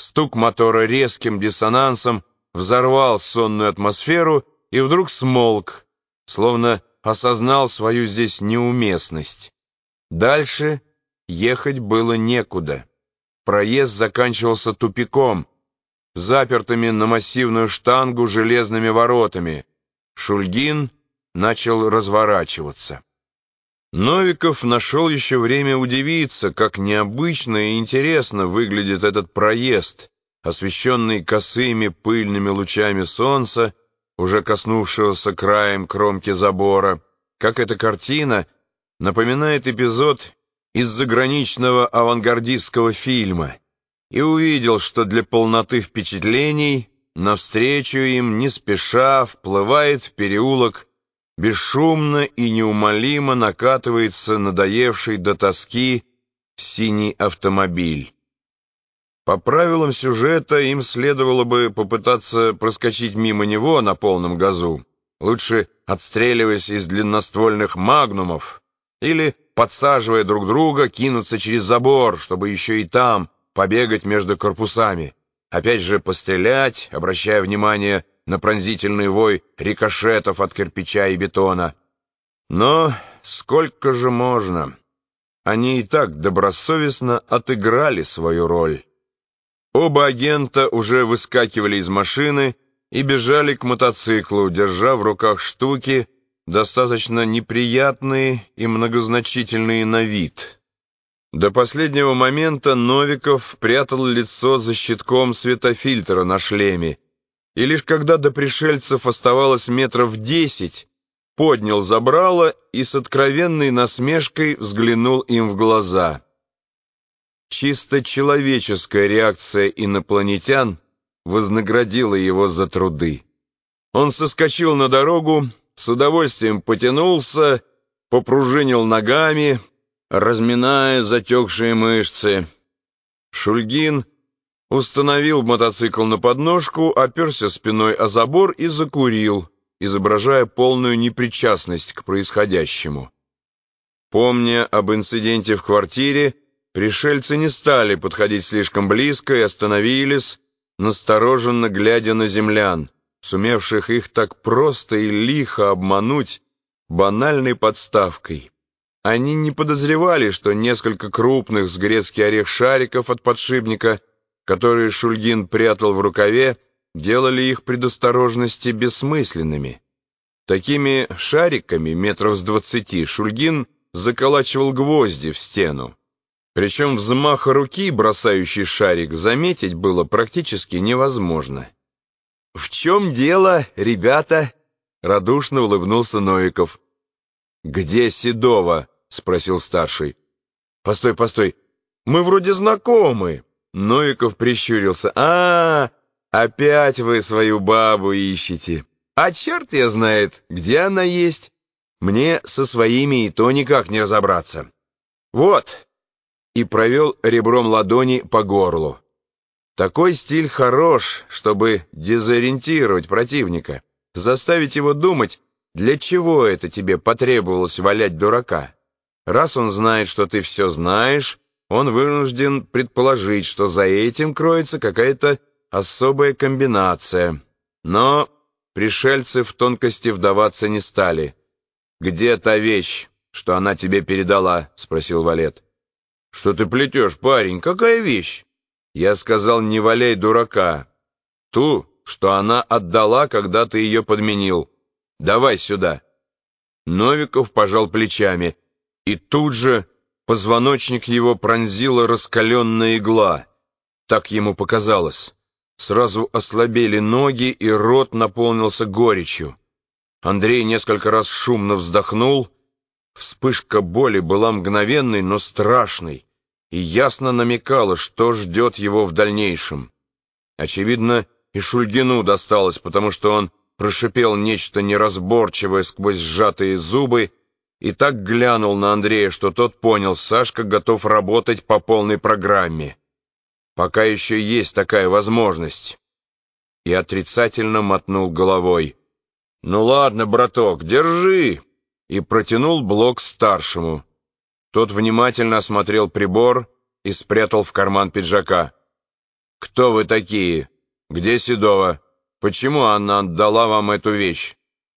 Стук мотора резким диссонансом взорвал сонную атмосферу и вдруг смолк, словно осознал свою здесь неуместность. Дальше ехать было некуда. Проезд заканчивался тупиком, запертыми на массивную штангу железными воротами. Шульгин начал разворачиваться. Новиков нашел еще время удивиться, как необычно и интересно выглядит этот проезд, освещенный косыми пыльными лучами солнца, уже коснувшегося краем кромки забора, как эта картина напоминает эпизод из заграничного авангардистского фильма, и увидел, что для полноты впечатлений навстречу им не спеша вплывает в переулок бесшумно и неумолимо накатывается надоевший до тоски синий автомобиль. По правилам сюжета им следовало бы попытаться проскочить мимо него на полном газу, лучше отстреливаясь из длинноствольных магнумов, или, подсаживая друг друга, кинуться через забор, чтобы еще и там побегать между корпусами, опять же пострелять, обращая внимание на пронзительный вой рикошетов от кирпича и бетона. Но сколько же можно? Они и так добросовестно отыграли свою роль. Оба агента уже выскакивали из машины и бежали к мотоциклу, держа в руках штуки, достаточно неприятные и многозначительные на вид. До последнего момента Новиков прятал лицо за щитком светофильтра на шлеме, и лишь когда до пришельцев оставалось метров десять, поднял забрало и с откровенной насмешкой взглянул им в глаза. Чисто человеческая реакция инопланетян вознаградила его за труды. Он соскочил на дорогу, с удовольствием потянулся, попружинил ногами, разминая затекшие мышцы. Шульгин установил мотоцикл на подножку, оперся спиной о забор и закурил, изображая полную непричастность к происходящему. Помня об инциденте в квартире, пришельцы не стали подходить слишком близко и остановились, настороженно глядя на землян, сумевших их так просто и лихо обмануть банальной подставкой. Они не подозревали, что несколько крупных с грецкий орех шариков от подшипника – которые Шульгин прятал в рукаве, делали их предосторожности бессмысленными. Такими шариками метров с двадцати Шульгин заколачивал гвозди в стену. Причем взмаха руки, бросающий шарик, заметить было практически невозможно. «В чем дело, ребята?» — радушно улыбнулся Новиков. «Где Седова?» — спросил старший. «Постой, постой, мы вроде знакомы». Новиков прищурился. «А, опять вы свою бабу ищете. А черт я знает, где она есть. Мне со своими и то никак не разобраться. Вот!» И провел ребром ладони по горлу. Такой стиль хорош, чтобы дезориентировать противника, заставить его думать, для чего это тебе потребовалось валять дурака. Раз он знает, что ты все знаешь, он вынужден предположить, что за этим кроется какая-то особая комбинация. Но пришельцы в тонкости вдаваться не стали. «Где та вещь, что она тебе передала?» — спросил Валет. «Что ты плетешь, парень? Какая вещь?» «Я сказал, не валяй дурака. Ту, что она отдала, когда ты ее подменил. Давай сюда». Новиков пожал плечами и тут же Позвоночник его пронзила раскаленная игла. Так ему показалось. Сразу ослабели ноги, и рот наполнился горечью. Андрей несколько раз шумно вздохнул. Вспышка боли была мгновенной, но страшной, и ясно намекала, что ждет его в дальнейшем. Очевидно, и Шульгину досталось, потому что он прошипел нечто неразборчивое сквозь сжатые зубы и так глянул на Андрея, что тот понял, Сашка готов работать по полной программе. Пока еще есть такая возможность. И отрицательно мотнул головой. «Ну ладно, браток, держи!» И протянул блок старшему. Тот внимательно осмотрел прибор и спрятал в карман пиджака. «Кто вы такие? Где Седова? Почему она отдала вам эту вещь?»